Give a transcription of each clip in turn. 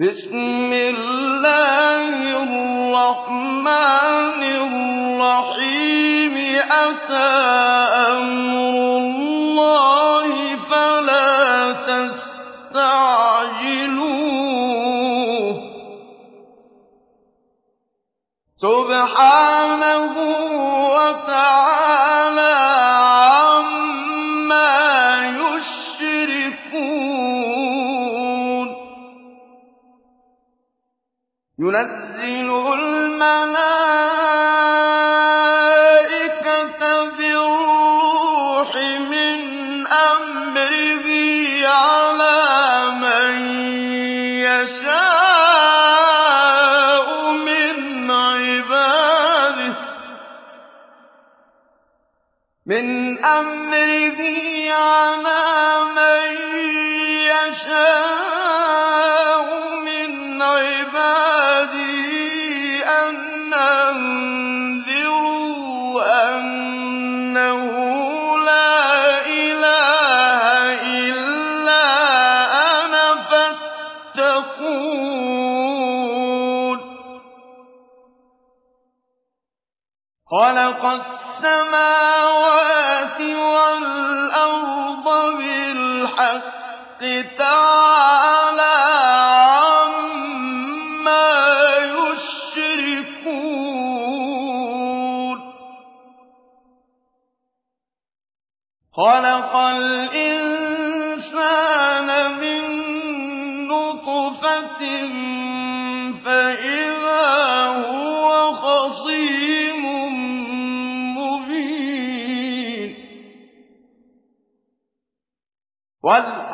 بِسْمِ اللَّهِ الرَّحْمَٰنِ الرَّحِيمِ. أَتَىٰ أَمْرُ اللَّهِ فَلَا تَسْتَعْجِلُوهُ ۚ. سُبْحَانَهُ عِبَادِهِ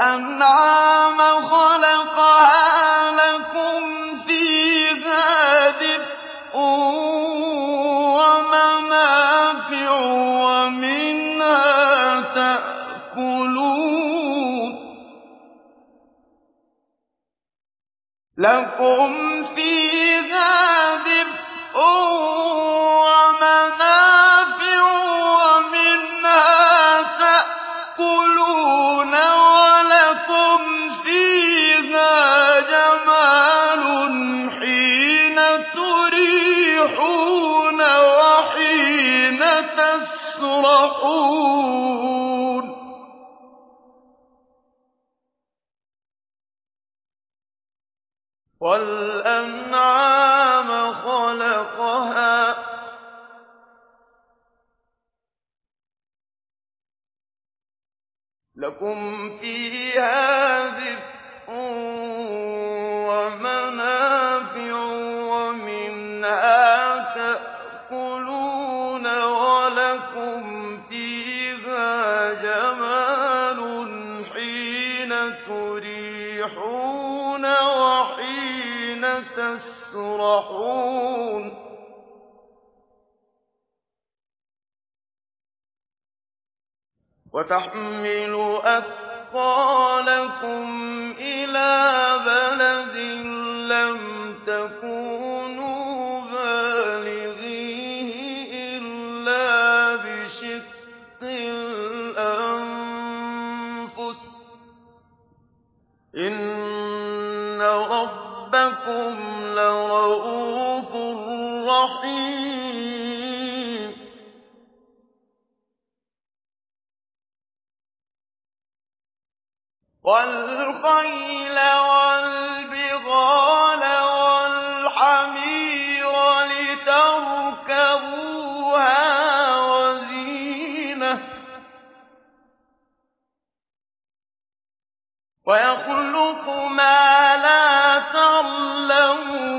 وَالْأَنْعَامَ خَلَقَهَا لَكُمْ فِيهَا دِفْءٌ وَمَنَافِعُ وَمِنْهَا تَأْكُلُونَ. تَأْكُلُونَ وَلَكُمْ فِيهَا جَمَالٌ حِينَ تُرِيحُونَ وَحِينَ تَسْرَحُونَ. وَتَحْمِلُ أَثْقَالَكُمْ إِلَىٰ بَلَدٍ لَّمْ تَكُونُوا وَالْخَيْلَ وَالْبِغَالَ وَالْحَمِيرَ لِتَرْكَبُوهَا وَزِينَةً ۚ وَيَخْلُقُ مَا لَا تَعْلَمُونَ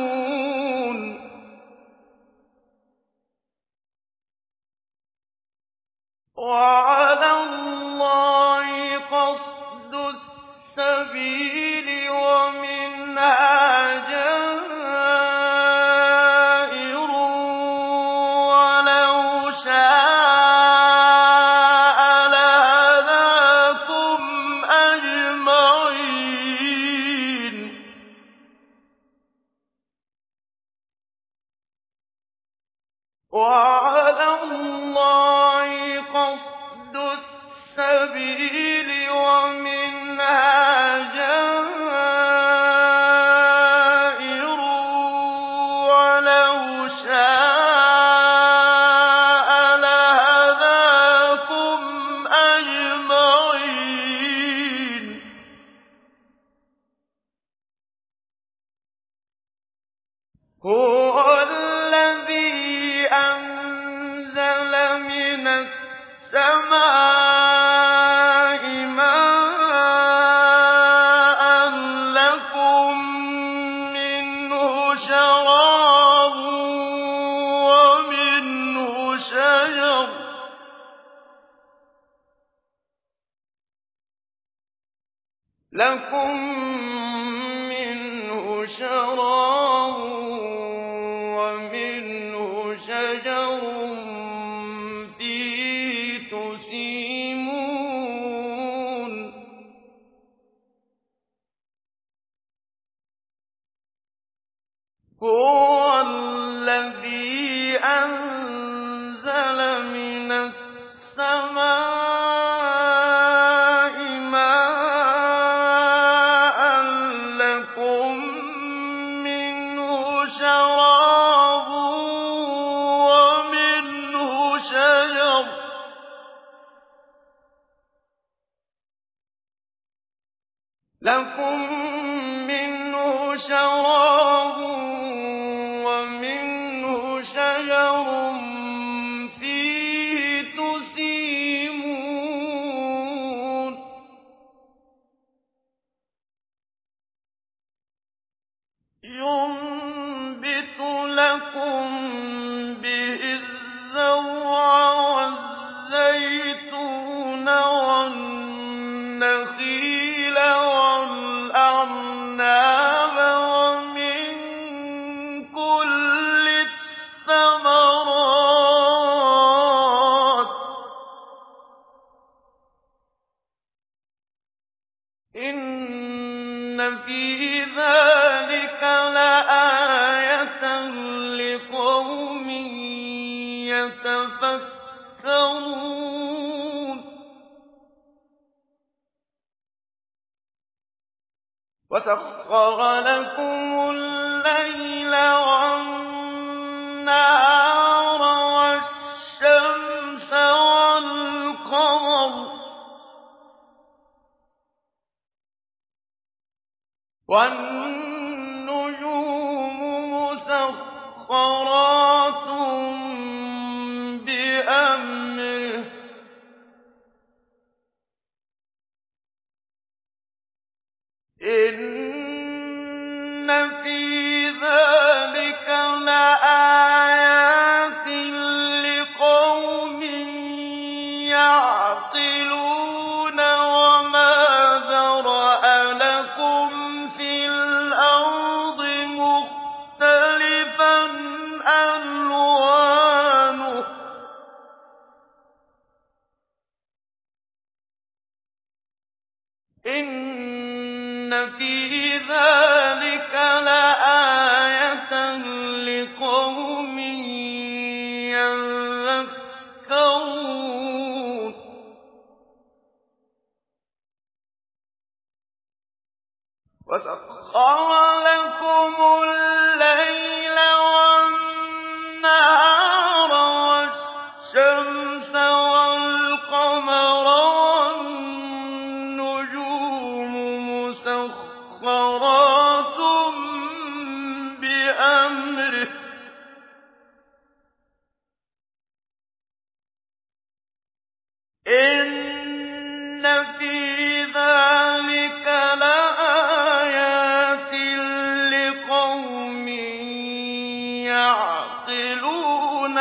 يَعْقِلُونَ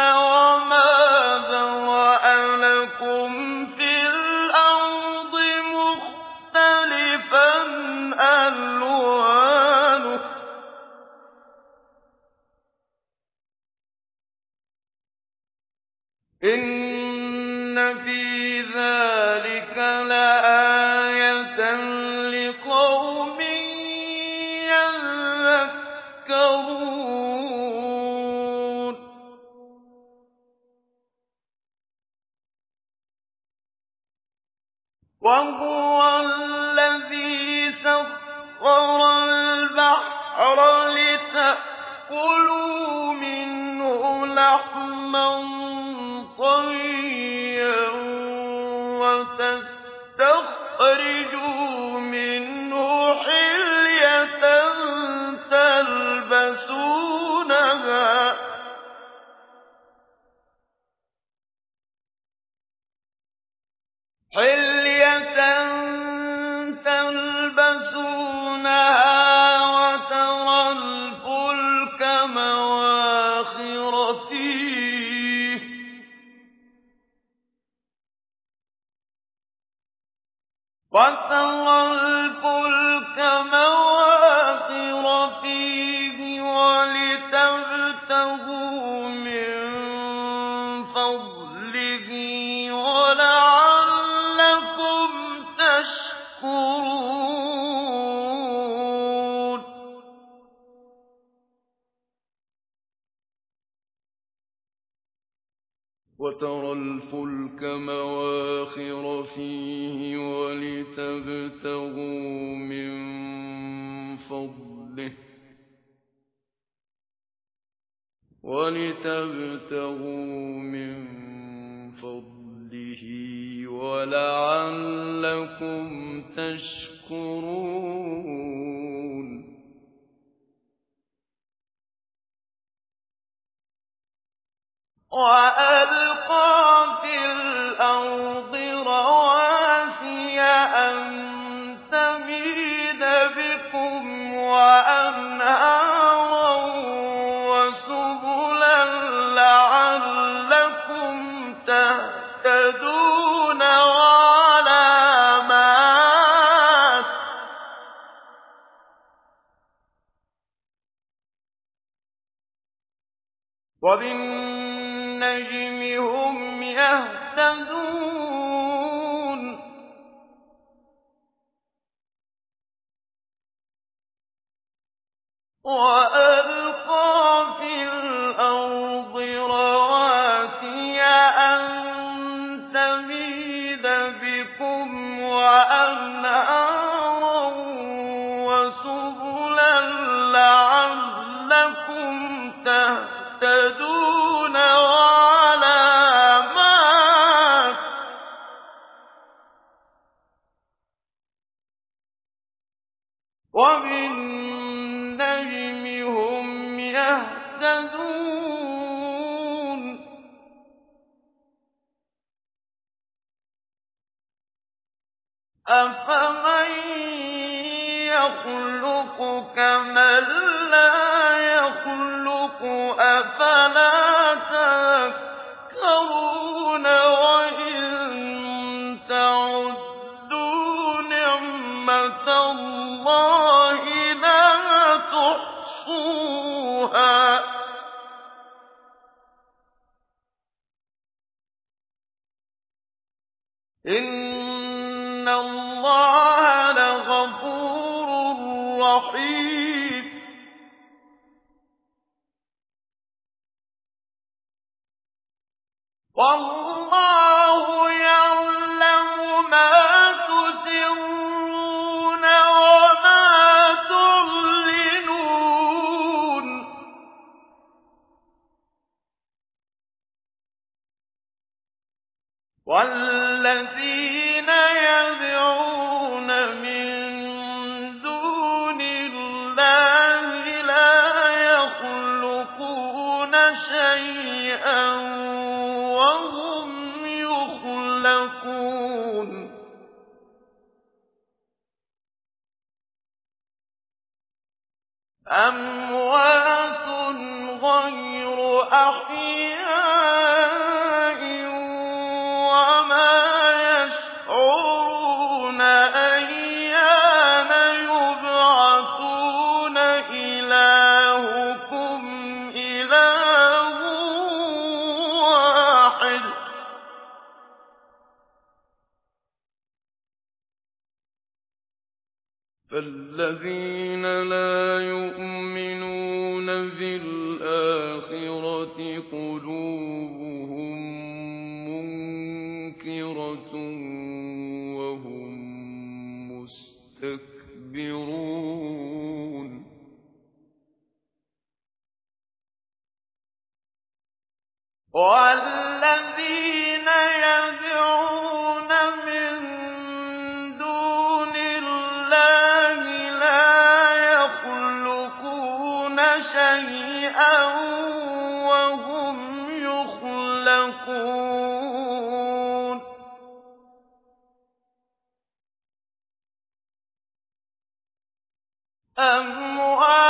أَمْوَاتٌ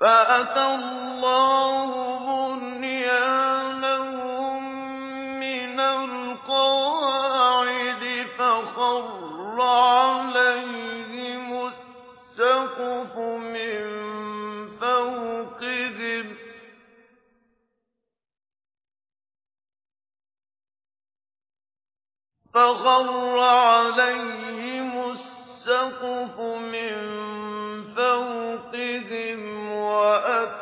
فَأَتَى اللَّهُ مِّنَ الْقَوَاعِدِ فَخَرَّ عَلَيْهِمُ السَّقْفُ مِن فَوْقِهِمْ ۚ.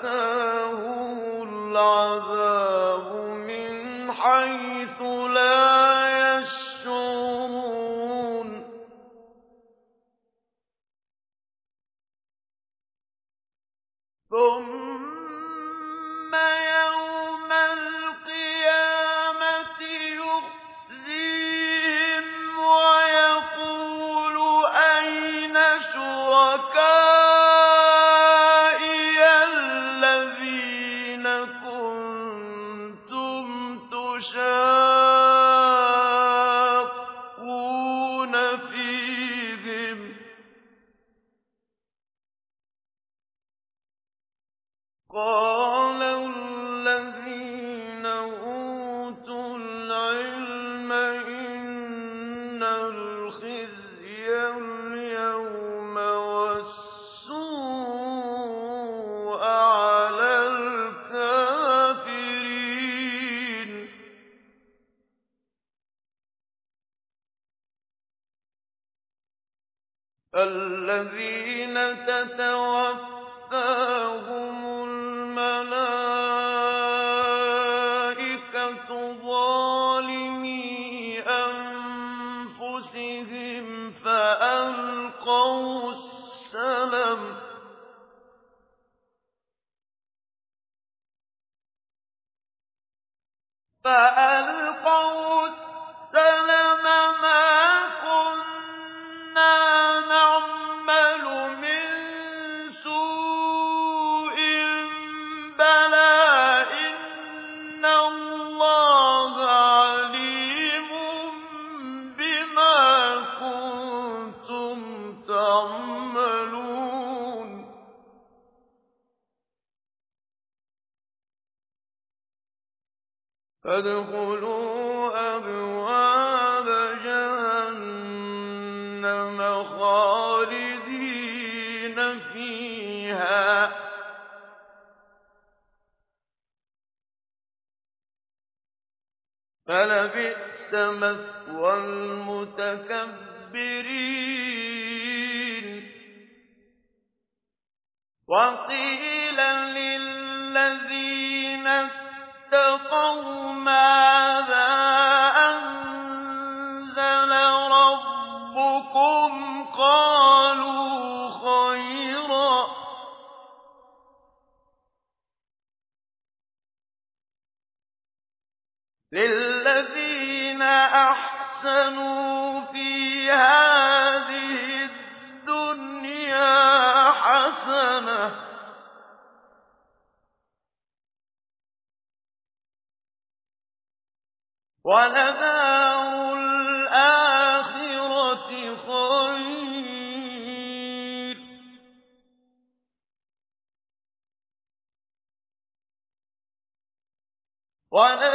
فَأَتَاهُمُ الْعَذَابُ مِنْ حَيْثُ لَا يَشْعُرُونَ. وَلَدَارُ الْآخِرَةِ خَيْرٌ ۚ. وَلَنِعْمَ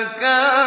كَيْفَ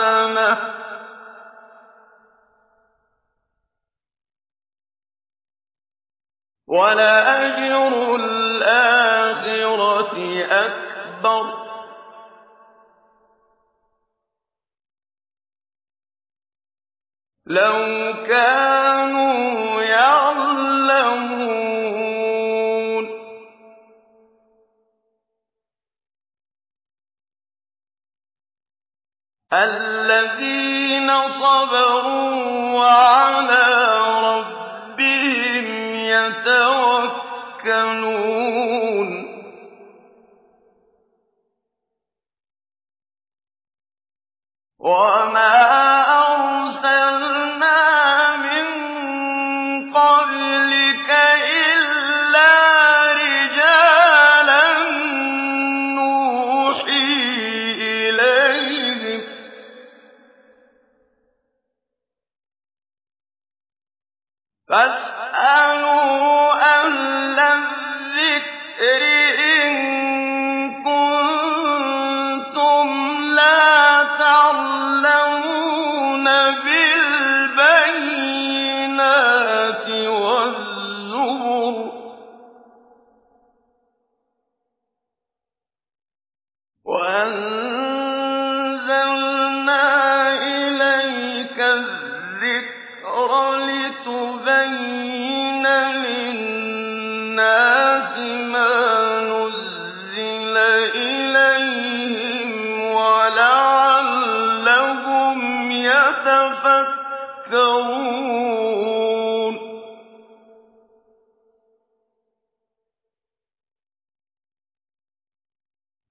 حَسَنَةً ۖ وَلَأَجْرُ الْآخِرَةِ أَكْبَرُ ۚ. لَوْ كَانُوا الَّذِينَ صَبَرُوا وَعَلَىٰ رَبِّهِمْ يَتَوَكَّلُونَ. وَمَا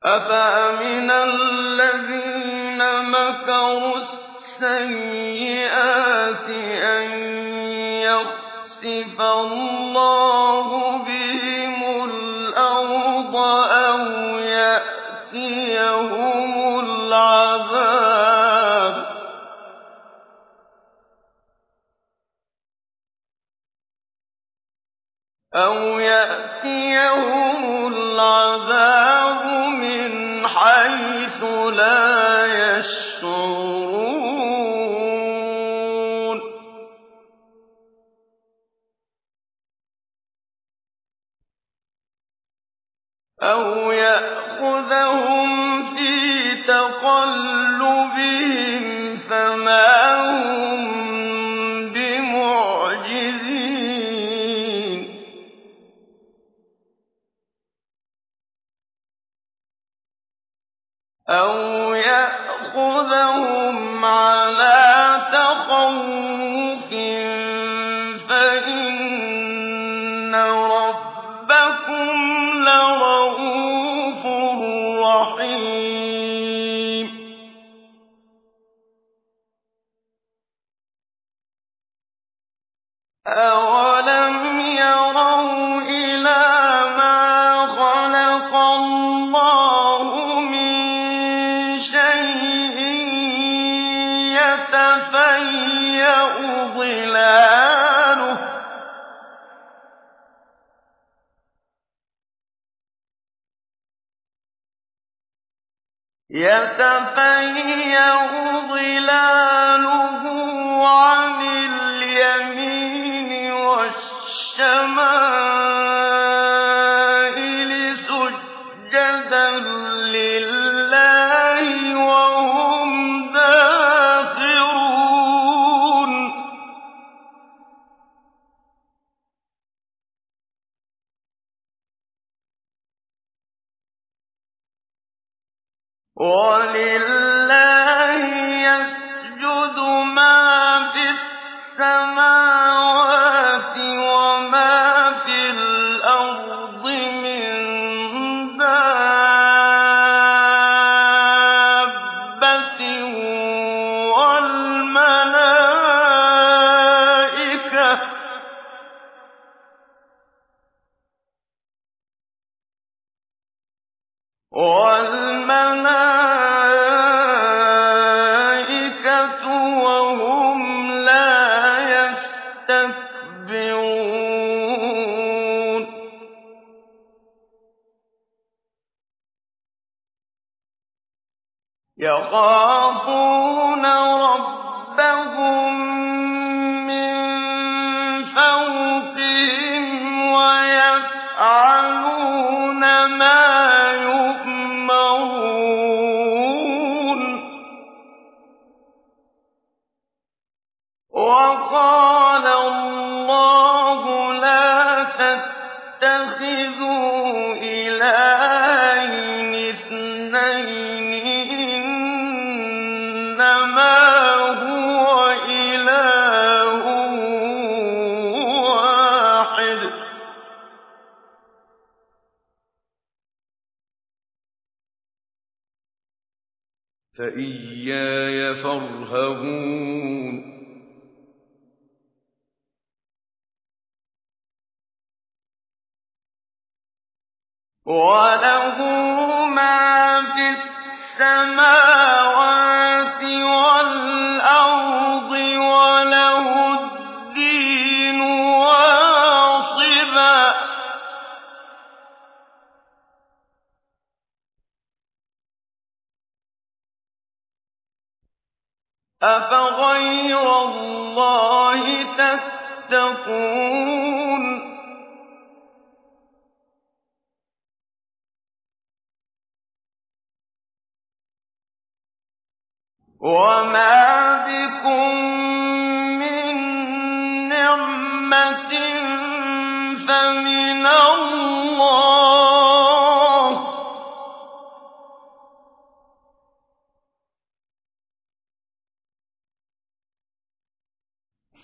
أفأمن الذين مكروا السيئات أن يخسف الله بهم الأرض أو يأتيهم العذاب؟ أو يأتيهم العذاب لا يشعرون إِنَّهُ أَفَغَيْرَ اللَّهِ تَتَّقُونَ؟ وَمَا بِكُم مِّن نِّعْمَةٍ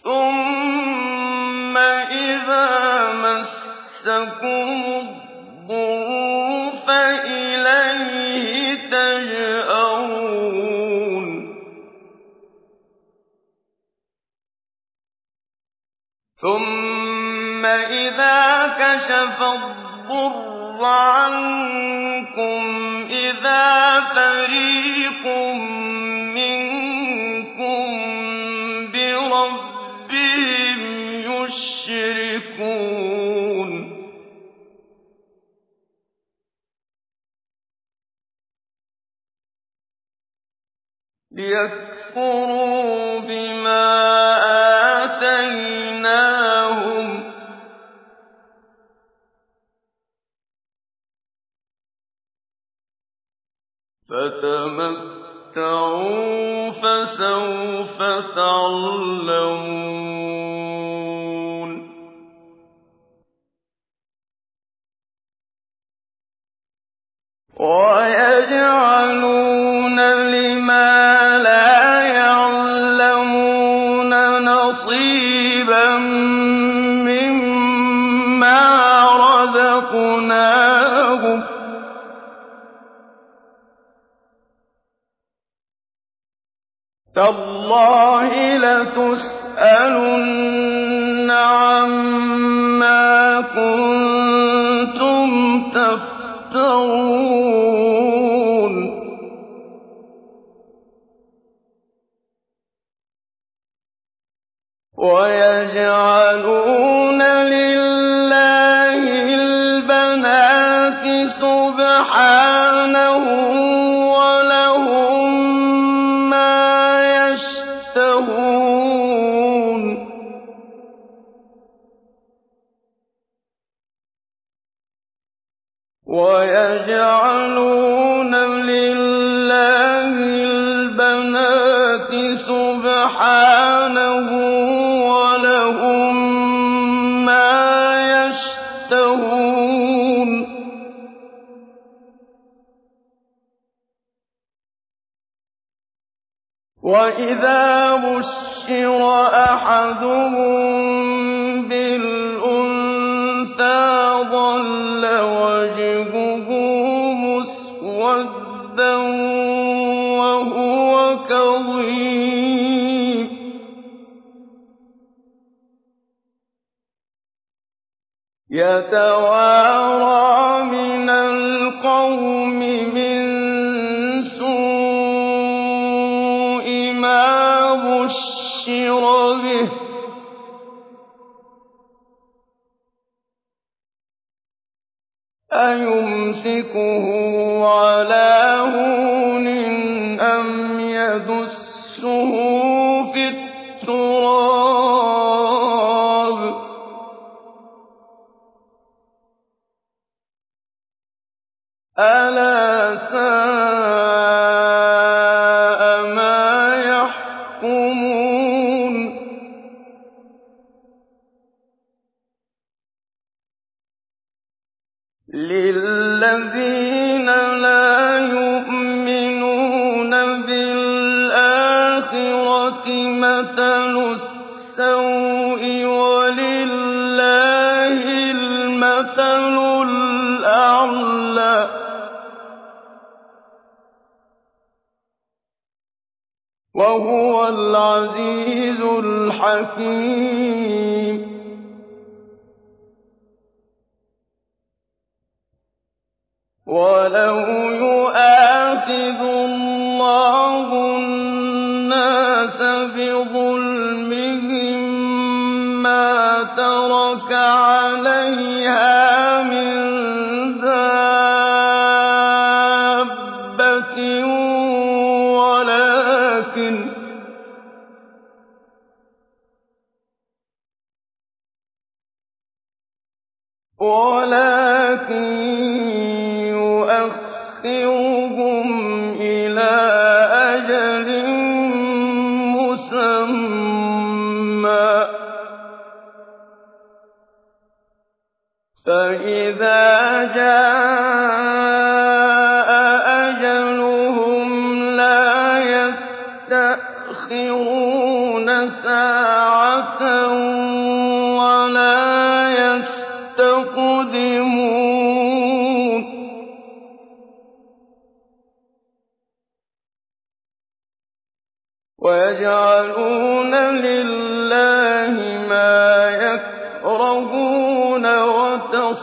ثُمَّ إِذَا مَسَّكُمُ الضُّرُّ فَإِلَيْهِ تَجْأَرُونَ ثُمَّ إِذَا كَشَفَ الضُّرَّ عَنكُمْ إِذَا فَرِيقٌ يُشْرِكُونَ لِيَكْفُرُوا بِمَا آتَيْنَاهُمْ ۚ. فَتَمَتَّعُوا ۖ فَسَوْفَ تَعْلَمُونَ. وَيَجْعَلُونَ لِمَا لَا يَعْلَمُونَ نَصِيبًا مِّمَّا تَاللَّهِ لَتُسْأَلُنَّ عَمَّا كُنتُمْ تَفْتَرُونَ وَيَجْعَلُونَ وَإِذَا بُشِّرَ أَحَدُهُم بِالْأُنثَىٰ ظَلَّ وَجْهُهُ مُسْوَدًّا وَهُوَ كَظِيمٌ يَتَوَارَىٰ مِنَ الْقَوْمِ بُشِّرَ بِهِ ۚ. أَيُمْسِكُهُ عَلَىٰ الْحَكِيمُ. وَلَوْ يُؤَاخِذُ اللَّهُ النَّاسَ بِظُلْمِهِم مَّا تَرَكَ عَلَيْهَا مِن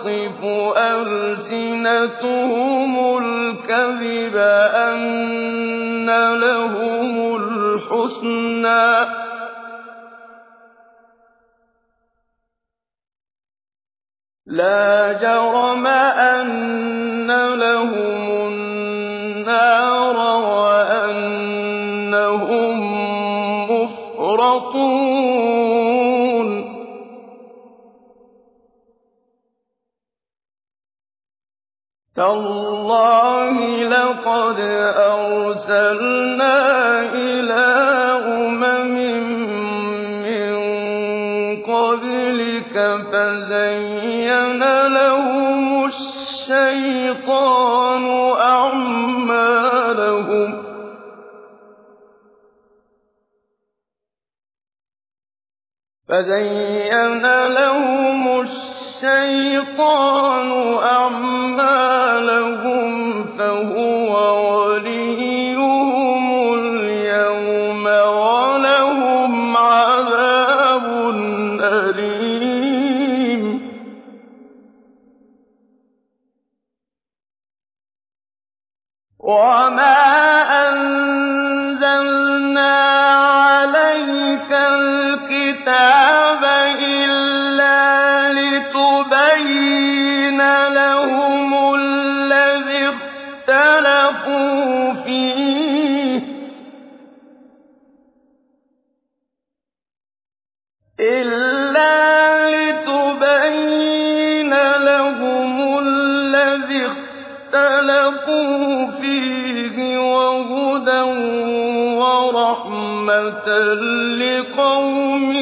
وَتَصِفُ أَلْسِنَتُهُمُ الْكَذِبَ أَنَّ لَهُمُ الْحُسْنَىٰ ۖ. لَا جَرَمَ أَنَّ لَهُمُ تَاللَّهِ لَقَدْ أَرْسَلْنَا إِلَىٰ أُمَمٍ مِّن قَبْلِكَ فَزَيَّنَ لَهُمُ الشَّيْطَانُ أَعْمَالَهُمْ. لِّقَوْمٍ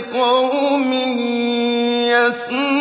لِّقَوْمٍ يَسْمَعُونَ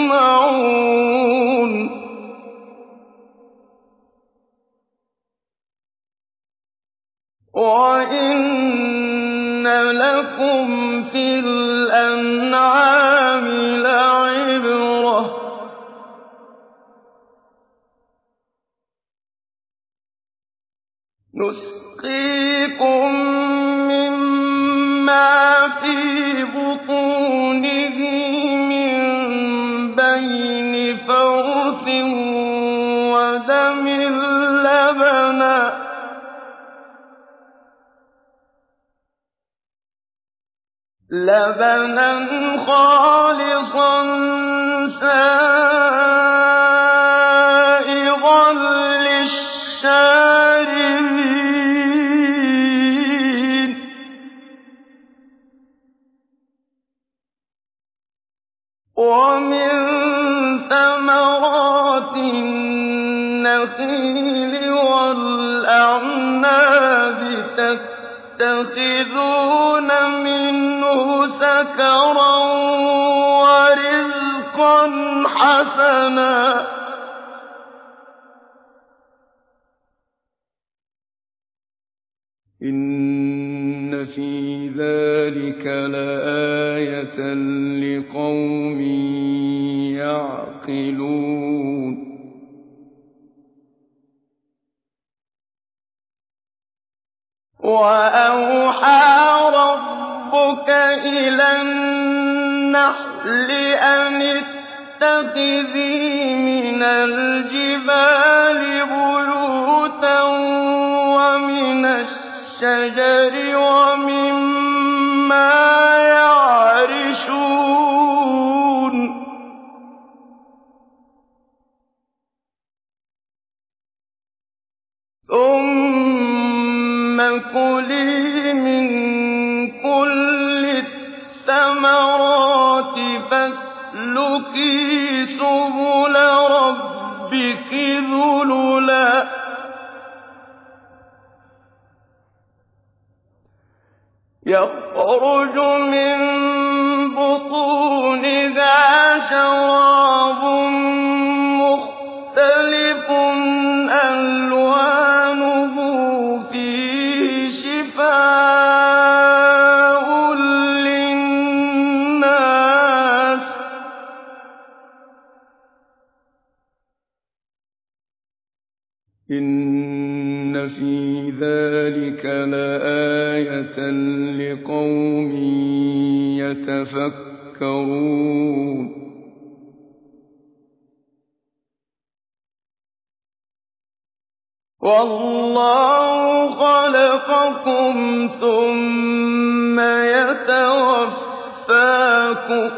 وَاللَّهُ خَلَقَكُمْ ثُمَّ يَتَوَفَّاكُمْ ۚ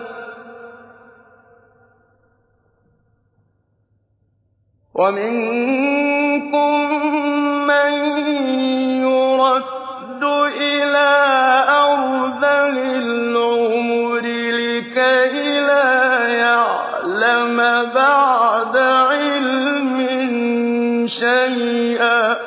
وَمِنكُم شيئا.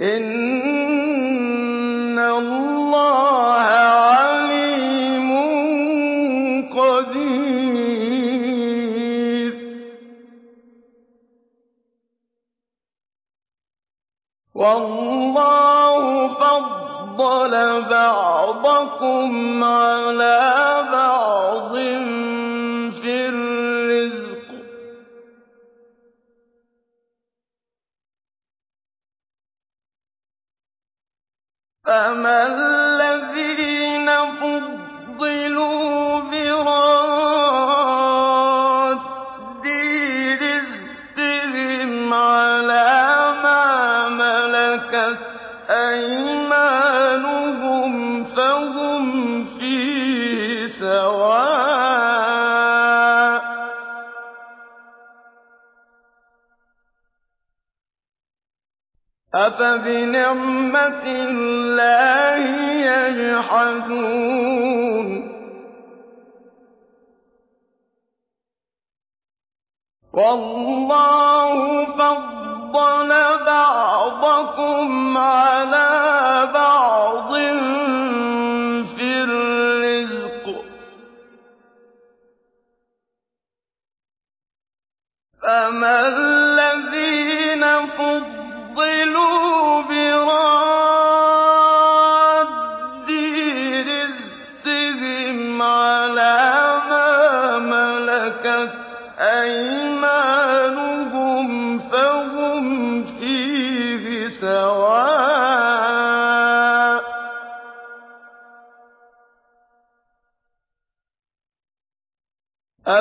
إن الله عليم قدير. والله فضل بعضكم على أَفَبِنِعْمَةِ اللَّهِ يَجْحَدُونَ. وَاللَّهُ فَضَّلَ بَعْضَكُمْ عَلَىٰ بَعْضٍ.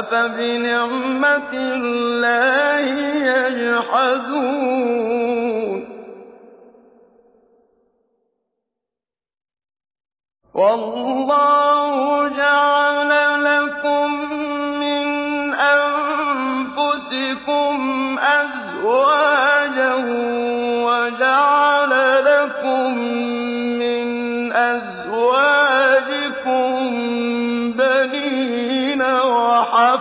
أَفَبِنِعْمَةِ اللَّهِ يَجْحَدُونَ. وَاللَّهُ جَعَلَ لَكُم مِّنْ أَنفُسِكُمْ أَزْوَاجًا وَجَعَلَ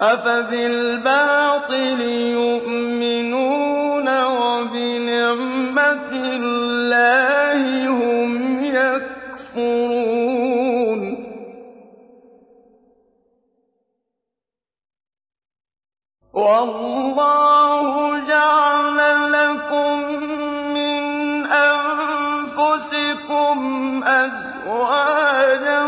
أَفَبِالْبَاطِلِ يُؤْمِنُونَ وَبِنِعْمَةِ اللَّهِ هُمْ يَكْفُرُونَ. وَاللَّهُ جَعَلَ لَكُم مِّنْ أَنفُسِكُمْ أَزْوَاجًا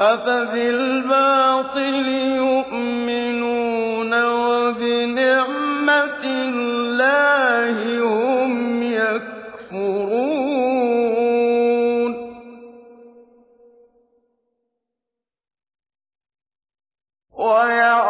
أَفَبِالْبَاطِلِ يُؤْمِنُونَ وَبِنِعْمَةِ اللَّهِ هُمْ يَكْفُرُونَ. وَيَعْبُدُونَ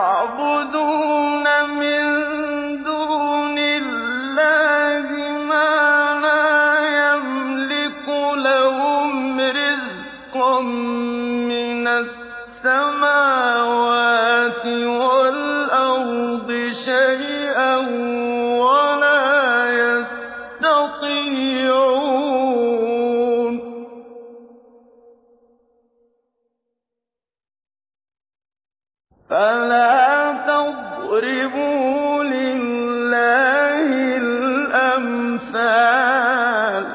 تَضْرِبُوا لِلَّهِ الْأَمْثَالَ ۚ.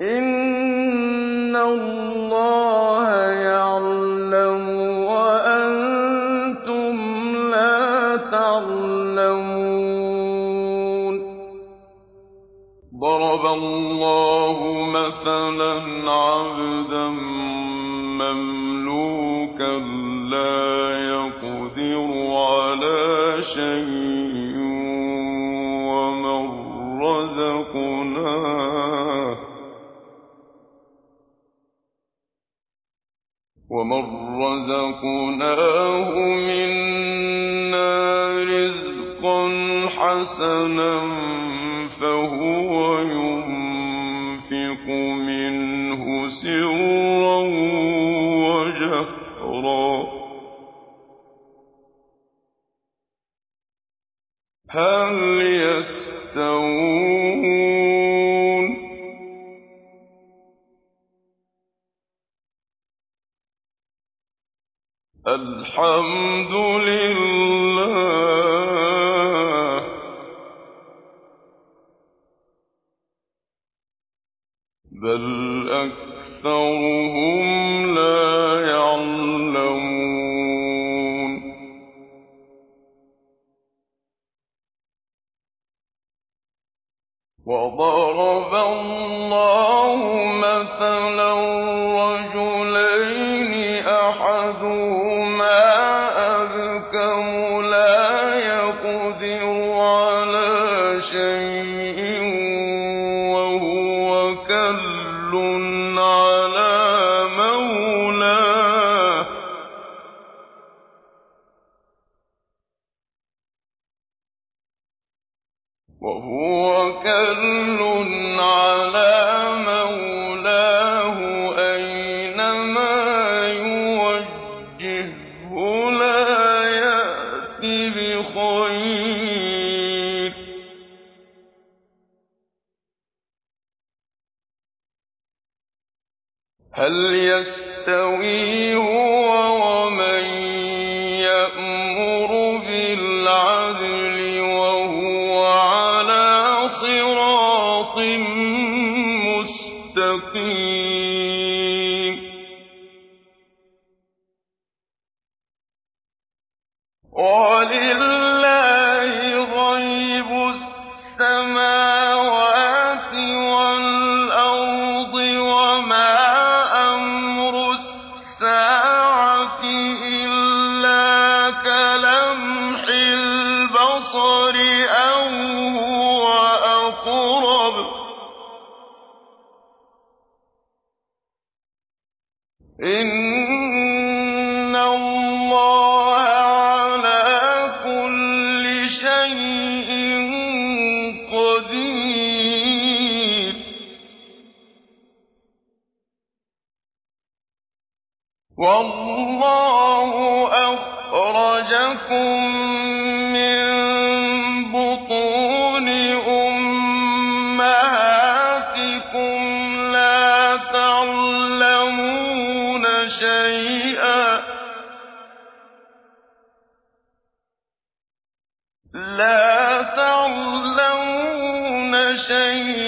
إِنَّ اللَّهَ يَعْلَمُ وَأَنتُمْ لَا تَعْلَمُونَ. ضَرَبَ اللَّهُ مَثَلًا شَيْءٍ وَمَن رَّزَقْنَاهُ مِنَّا رِزْقًا حَسَنًا فَهُوَ يُنفِقُ مِنْهُ سِرًّا هَلْ يَسْتَوُونَ ۚ؟ الْحَمْدُ لِلَّهِ ۚ. بَلْ أَكْثَرُهُمْ لَا يَعْلَمُونَ. وَضَرَبَ اللَّهُ مَثَلًا شَيْئًا.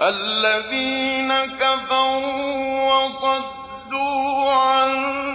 الَّذِينَ كَفَرُوا وَصَدُّوا عَن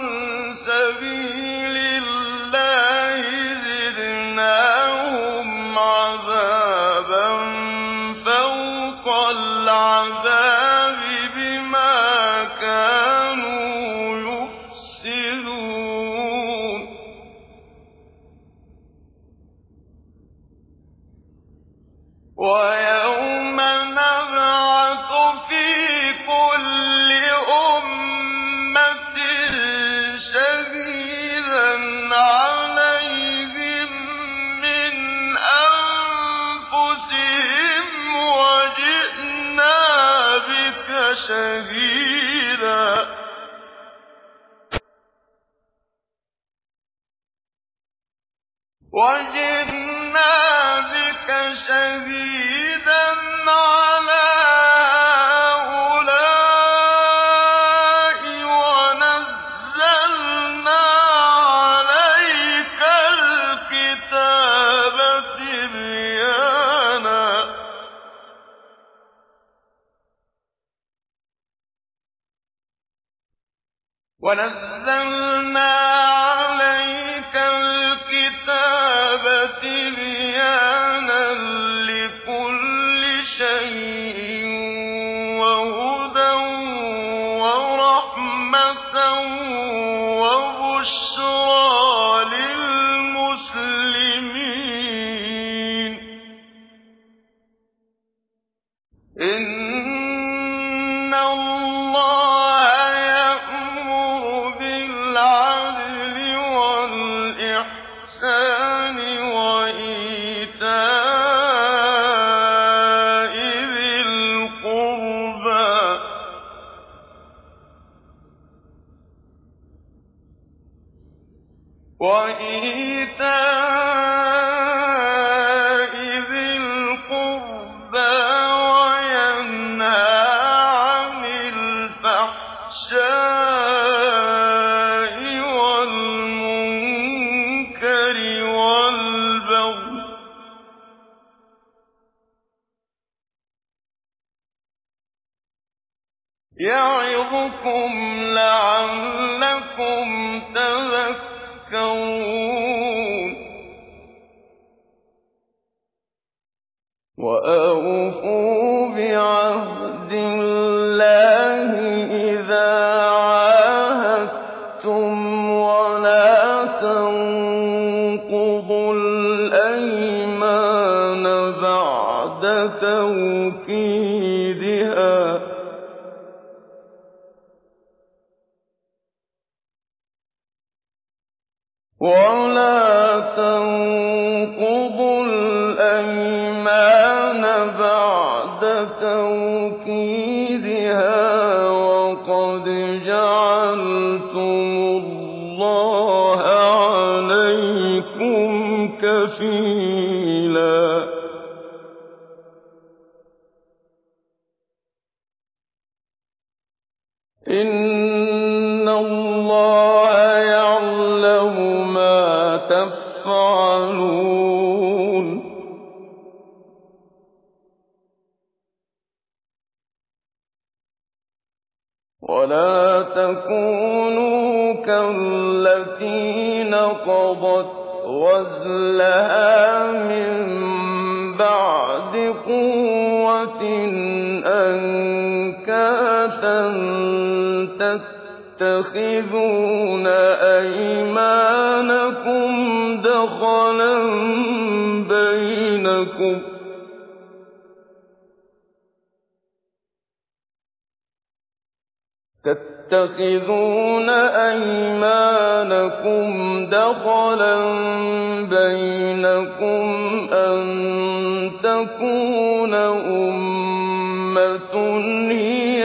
وَجِئْنَا بِكَ شَهِيدًا. ولا تنظر تَتَّخِذُونَ أَيْمَانَكُمْ دَخَلًا بَيْنَكُمْ ۚ أَن تَكُونَ أُمَّةٌ هِيَ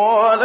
قال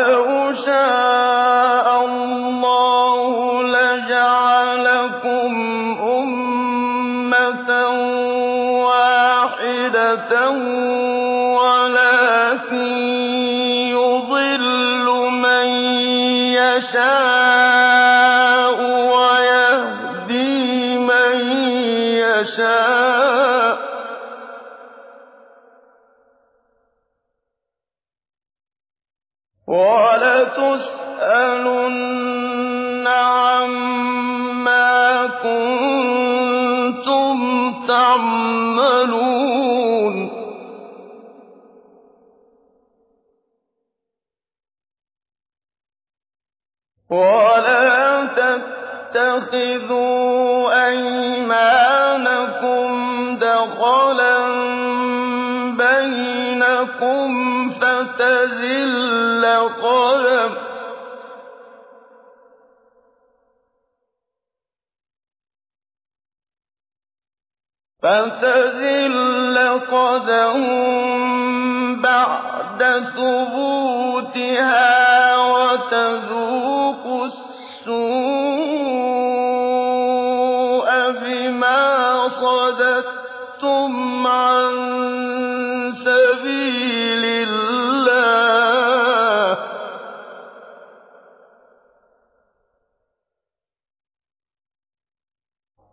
أَيْمَانَكُمْ دَخَلًا بَيْنَكُمْ فَتَزِلَّ قَدَمٌ ۖ بَعْدَ ثُبُوتِهَا وَتَذُوقُوا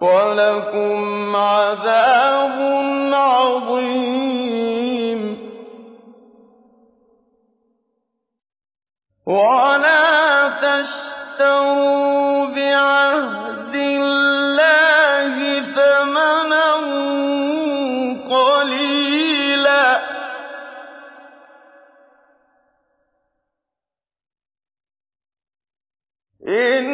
وَلَكُمْ عَذَابٌ عَظِيمٌ. وَلَا تَشْتَرُوا بِعَهْدِ اللَّهِ ثَمَنًا قَلِيلًا ۚ. إِنَّ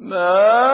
ما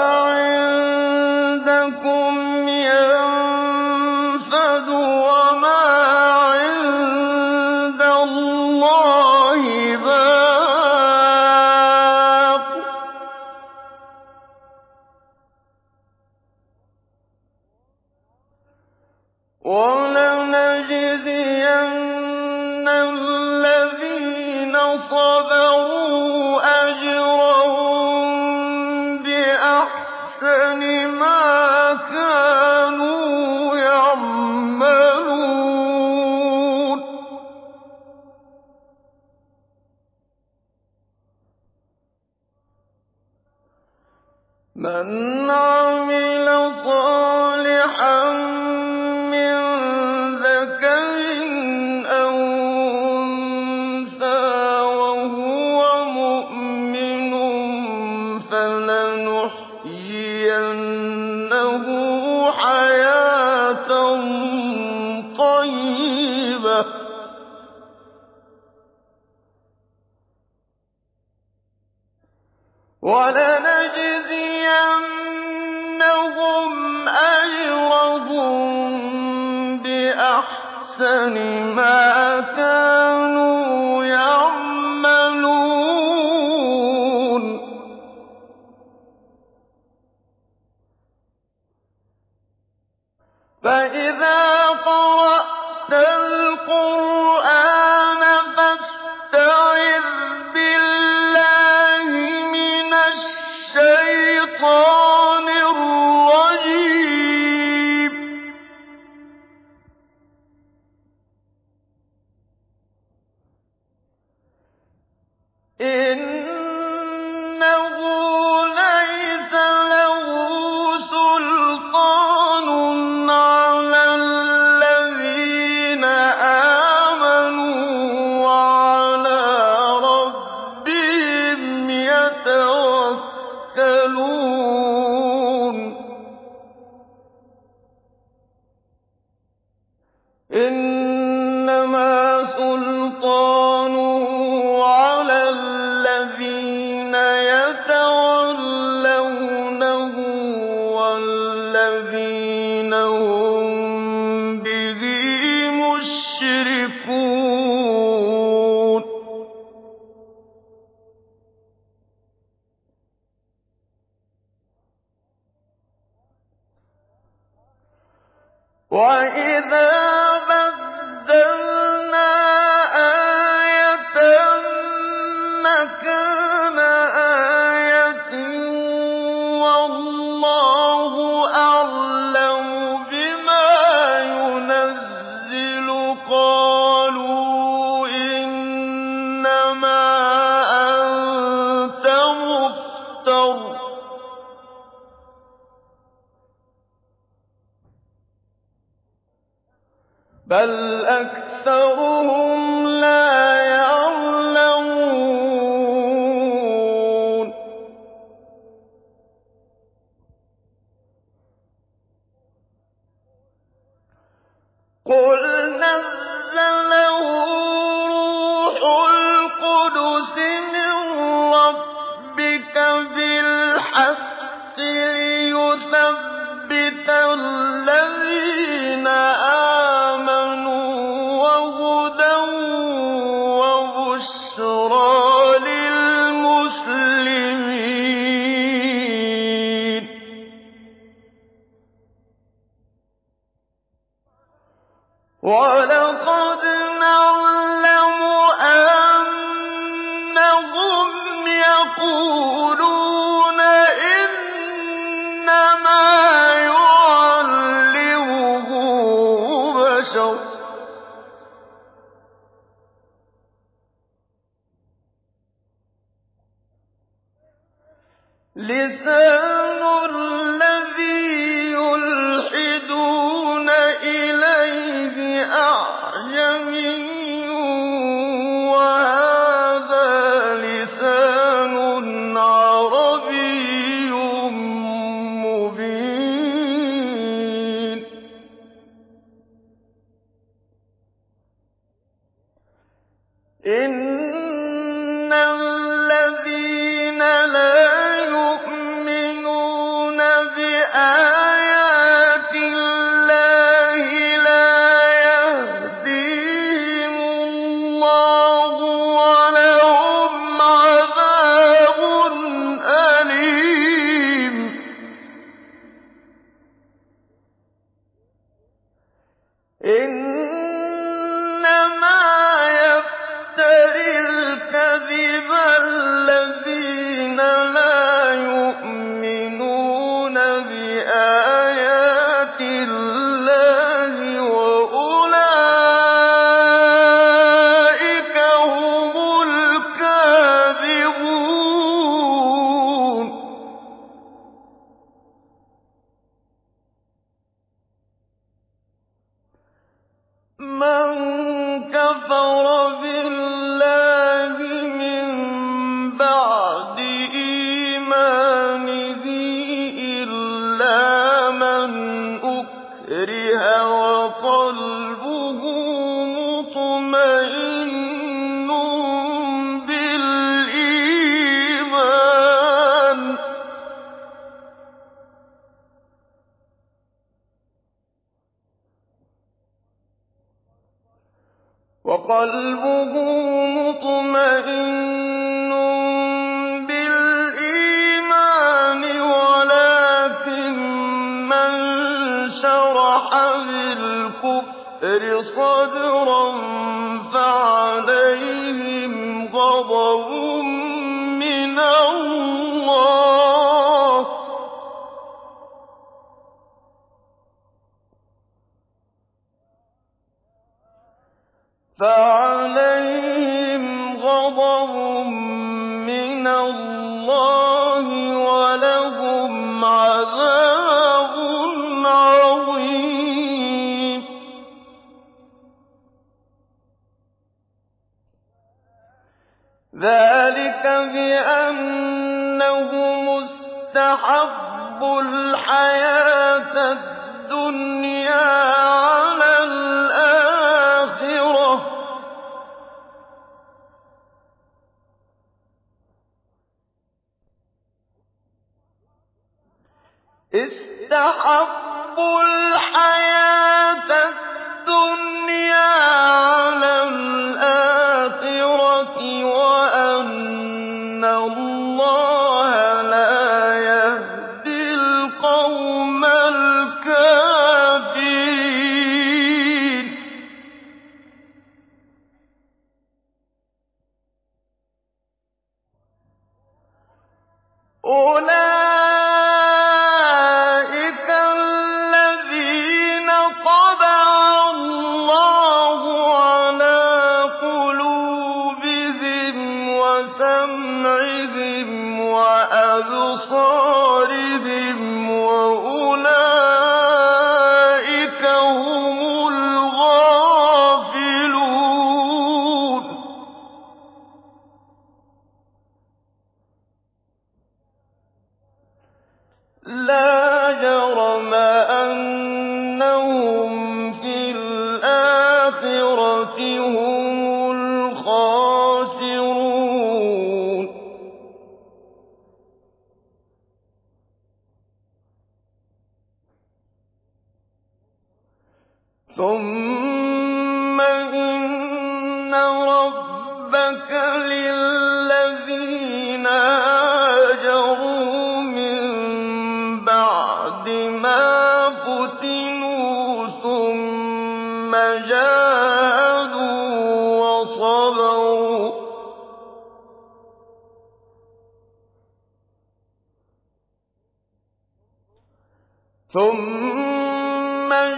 بَلْ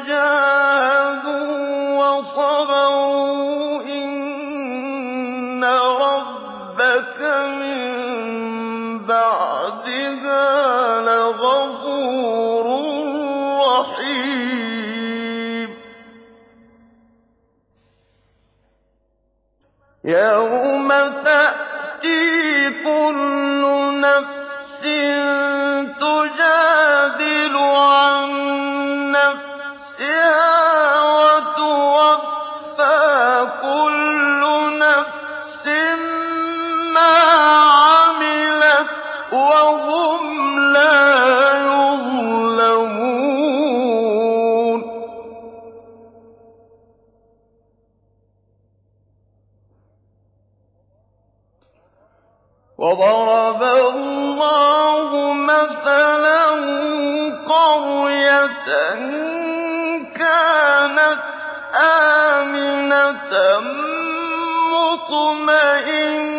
جَاهَدُوا وَصَبَرُوا إِنَّ رَبَّكَ مِن بَعْدِهَا لَغَفُورٌ رَّحِيمٌ مُّطْمَئِنَّةً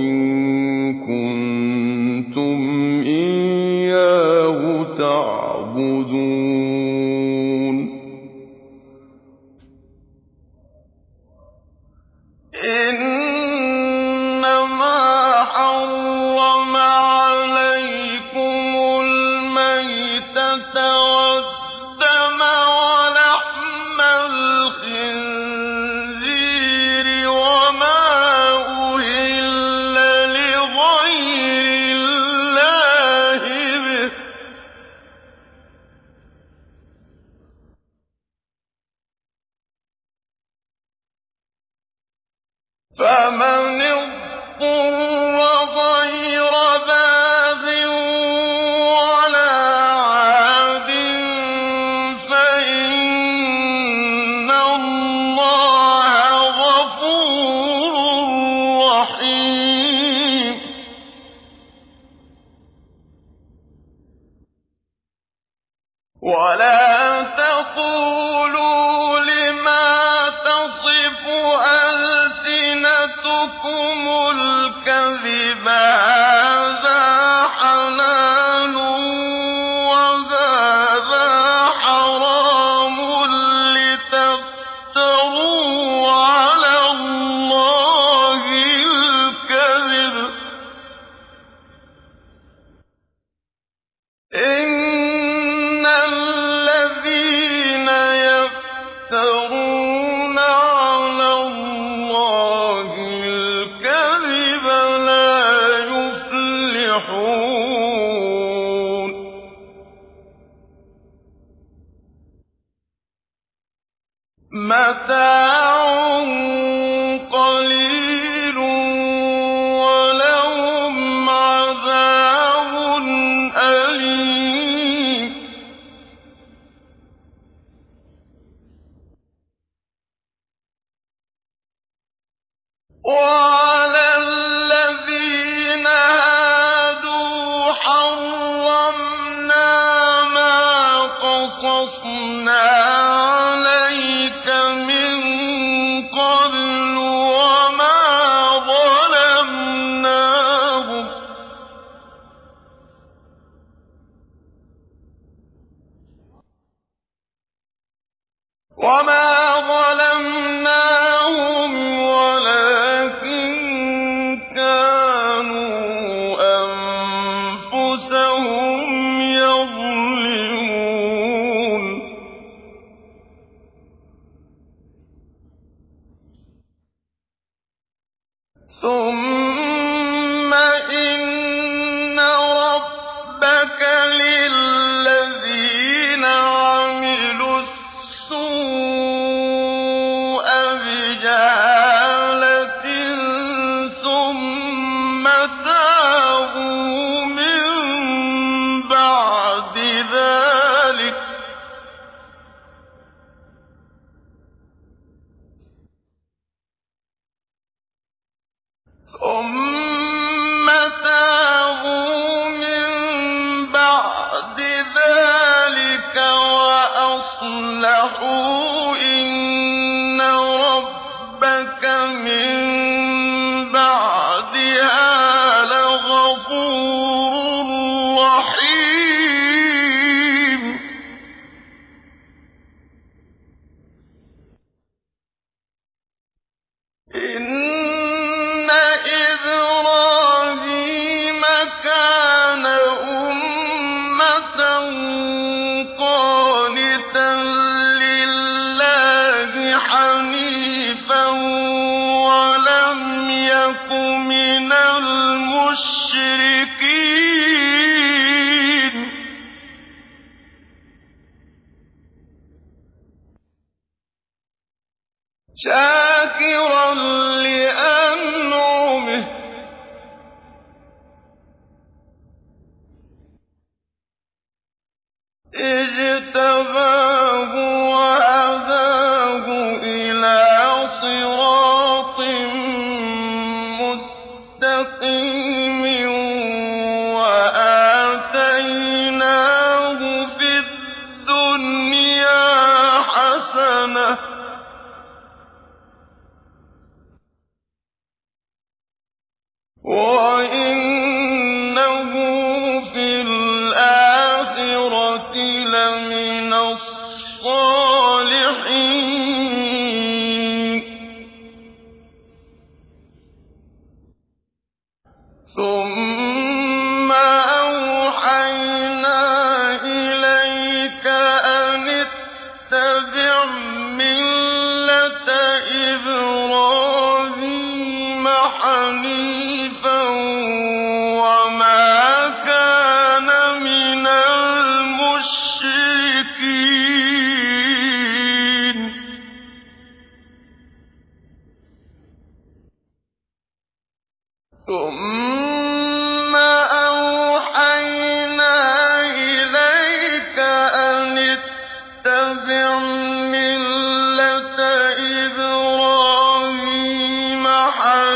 ثُمَّ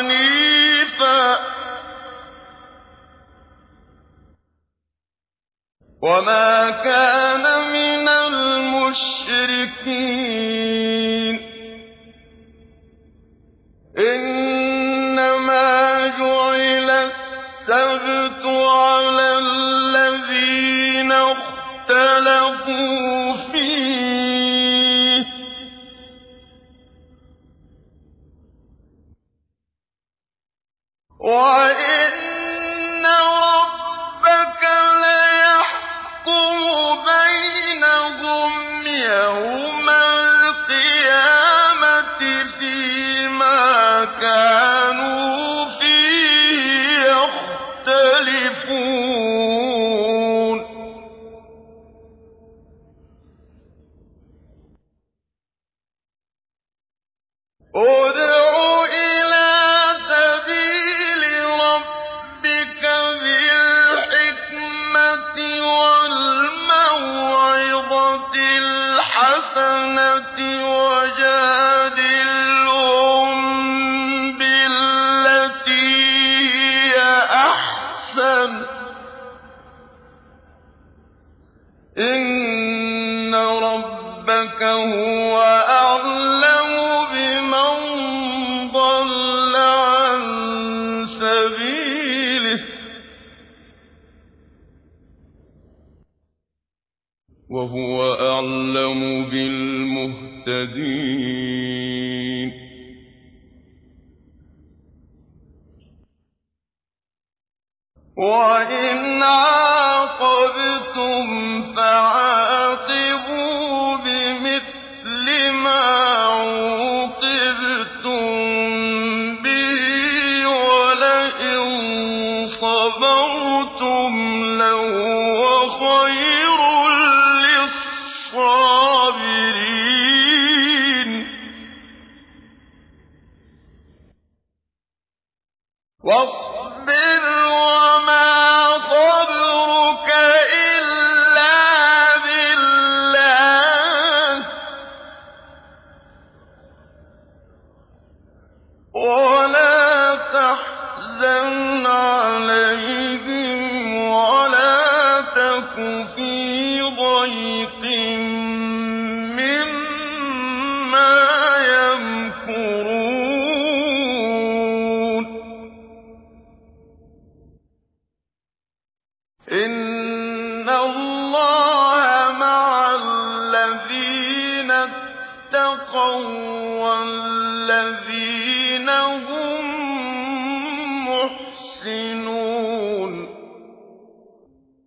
حَنِيفًا ۖ. وَمَا كَانَ مِنَ الْمُشْرِكِينَ إِنَّمَا وَلَا